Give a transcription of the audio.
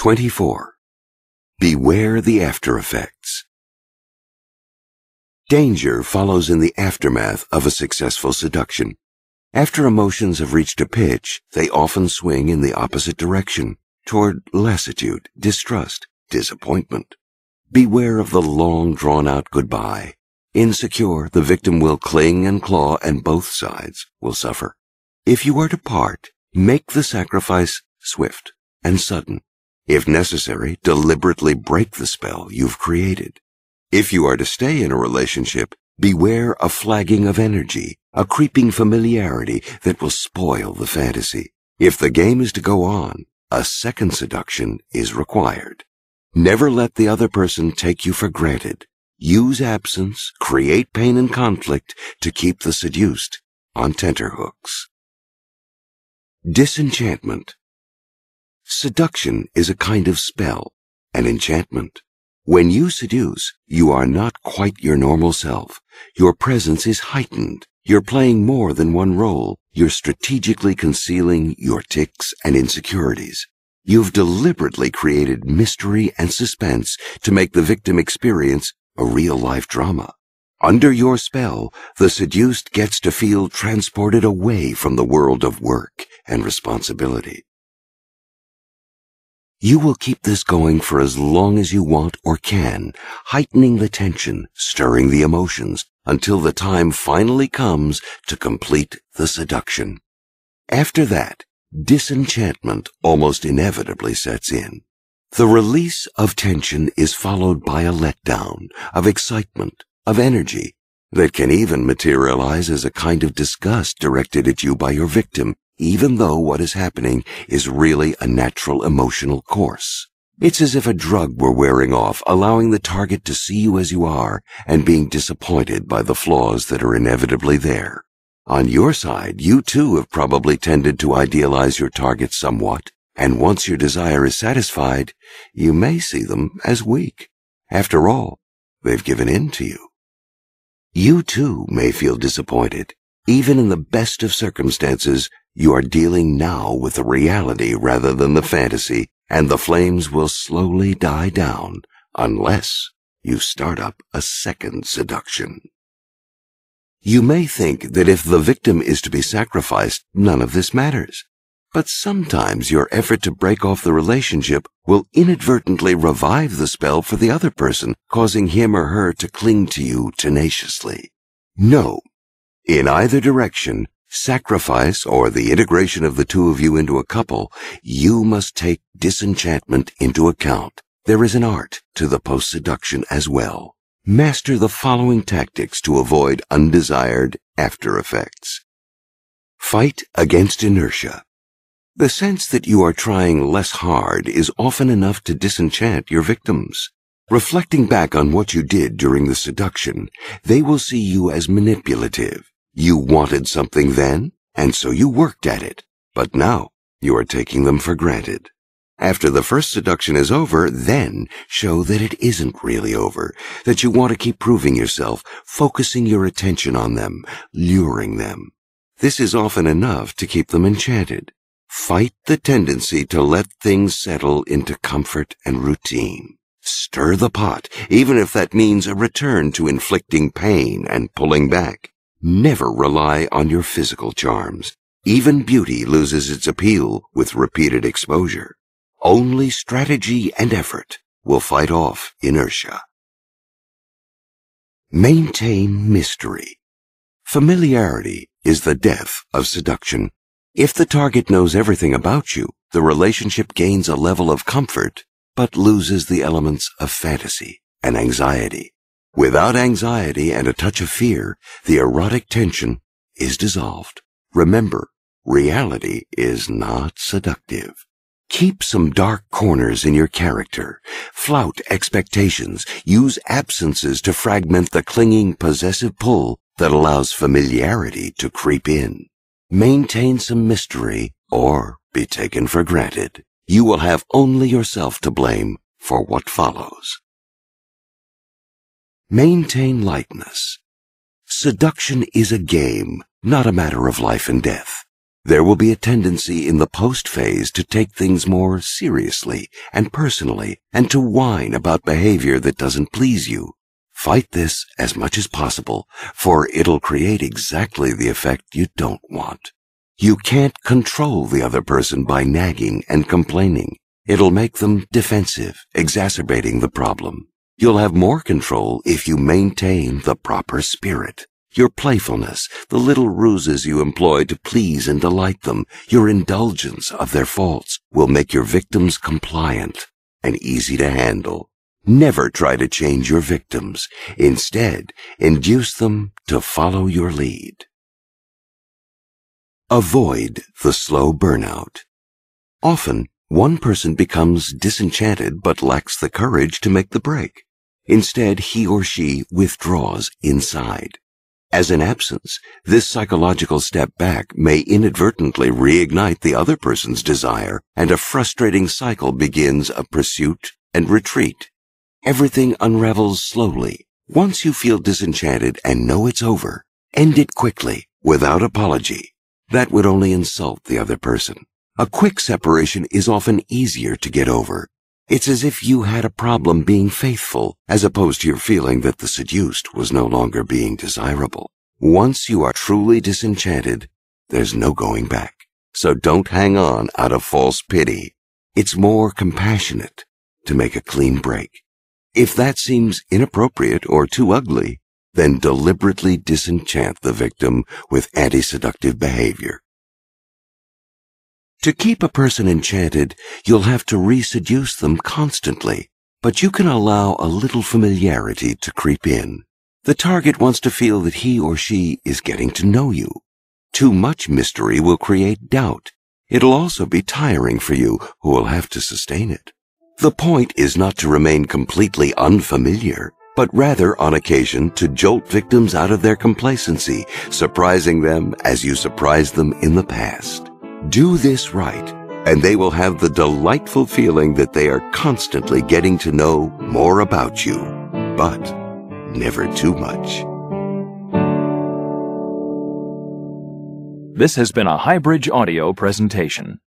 24. Beware the after effects. Danger follows in the aftermath of a successful seduction. After emotions have reached a pitch, they often swing in the opposite direction, toward lassitude, distrust, disappointment. Beware of the long drawn out goodbye. Insecure, the victim will cling and claw and both sides will suffer. If you are to part, make the sacrifice swift and sudden. If necessary, deliberately break the spell you've created. If you are to stay in a relationship, beware a flagging of energy, a creeping familiarity that will spoil the fantasy. If the game is to go on, a second seduction is required. Never let the other person take you for granted. Use absence, create pain and conflict to keep the seduced on tenterhooks. Disenchantment. Seduction is a kind of spell, an enchantment. When you seduce, you are not quite your normal self. Your presence is heightened. You're playing more than one role. You're strategically concealing your tics and insecurities. You've deliberately created mystery and suspense to make the victim experience a real life drama. Under your spell, the seduced gets to feel transported away from the world of work and responsibility. You will keep this going for as long as you want or can, heightening the tension, stirring the emotions, until the time finally comes to complete the seduction. After that, disenchantment almost inevitably sets in. The release of tension is followed by a letdown of excitement, of energy, that can even materialize as a kind of disgust directed at you by your victim even though what is happening is really a natural emotional course. It's as if a drug were wearing off, allowing the target to see you as you are and being disappointed by the flaws that are inevitably there. On your side, you too have probably tended to idealize your target somewhat, and once your desire is satisfied, you may see them as weak. After all, they've given in to you. You too may feel disappointed. Even in the best of circumstances, you are dealing now with the reality rather than the fantasy, and the flames will slowly die down unless you start up a second seduction. You may think that if the victim is to be sacrificed, none of this matters. But sometimes your effort to break off the relationship will inadvertently revive the spell for the other person, causing him or her to cling to you tenaciously. No. In either direction, sacrifice or the integration of the two of you into a couple, you must take disenchantment into account. There is an art to the post-seduction as well. Master the following tactics to avoid undesired after effects. Fight against inertia. The sense that you are trying less hard is often enough to disenchant your victims. Reflecting back on what you did during the seduction, they will see you as manipulative, you wanted something then, and so you worked at it. But now you are taking them for granted. After the first seduction is over, then show that it isn't really over, that you want to keep proving yourself, focusing your attention on them, luring them. This is often enough to keep them enchanted. Fight the tendency to let things settle into comfort and routine. Stir the pot, even if that means a return to inflicting pain and pulling back. Never rely on your physical charms. Even beauty loses its appeal with repeated exposure. Only strategy and effort will fight off inertia. Maintain mystery. Familiarity is the death of seduction. If the target knows everything about you, the relationship gains a level of comfort, but loses the elements of fantasy and anxiety. Without anxiety and a touch of fear, the erotic tension is dissolved. Remember, reality is not seductive. Keep some dark corners in your character. Flout expectations. Use absences to fragment the clinging possessive pull that allows familiarity to creep in. Maintain some mystery or be taken for granted. You will have only yourself to blame for what follows. Maintain lightness. Seduction is a game, not a matter of life and death. There will be a tendency in the post phase to take things more seriously and personally and to whine about behavior that doesn't please you. Fight this as much as possible, for it'll create exactly the effect you don't want. You can't control the other person by nagging and complaining. It'll make them defensive, exacerbating the problem. You'll have more control if you maintain the proper spirit. Your playfulness, the little ruses you employ to please and delight them, your indulgence of their faults will make your victims compliant and easy to handle. Never try to change your victims. Instead, induce them to follow your lead. Avoid the slow burnout. Often, one person becomes disenchanted but lacks the courage to make the break. Instead, he or she withdraws inside. As an absence, this psychological step back may inadvertently reignite the other person's desire, and a frustrating cycle begins of pursuit and retreat. Everything unravels slowly. Once you feel disenchanted and know it's over, end it quickly, without apology. That would only insult the other person. A quick separation is often easier to get over, it's as if you had a problem being faithful, as opposed to your feeling that the seduced was no longer being desirable. Once you are truly disenchanted, there's no going back. So don't hang on out of false pity. It's more compassionate to make a clean break. If that seems inappropriate or too ugly, then deliberately disenchant the victim with anti-seductive behavior. To keep a person enchanted, you'll have to reseduce them constantly, but you can allow a little familiarity to creep in. The target wants to feel that he or she is getting to know you. Too much mystery will create doubt. It'll also be tiring for you, who will have to sustain it. The point is not to remain completely unfamiliar, but rather on occasion to jolt victims out of their complacency, surprising them as you surprised them in the past. Do this right, and they will have the delightful feeling that they are constantly getting to know more about you, but never too much. This has been a Highbridge Audio presentation.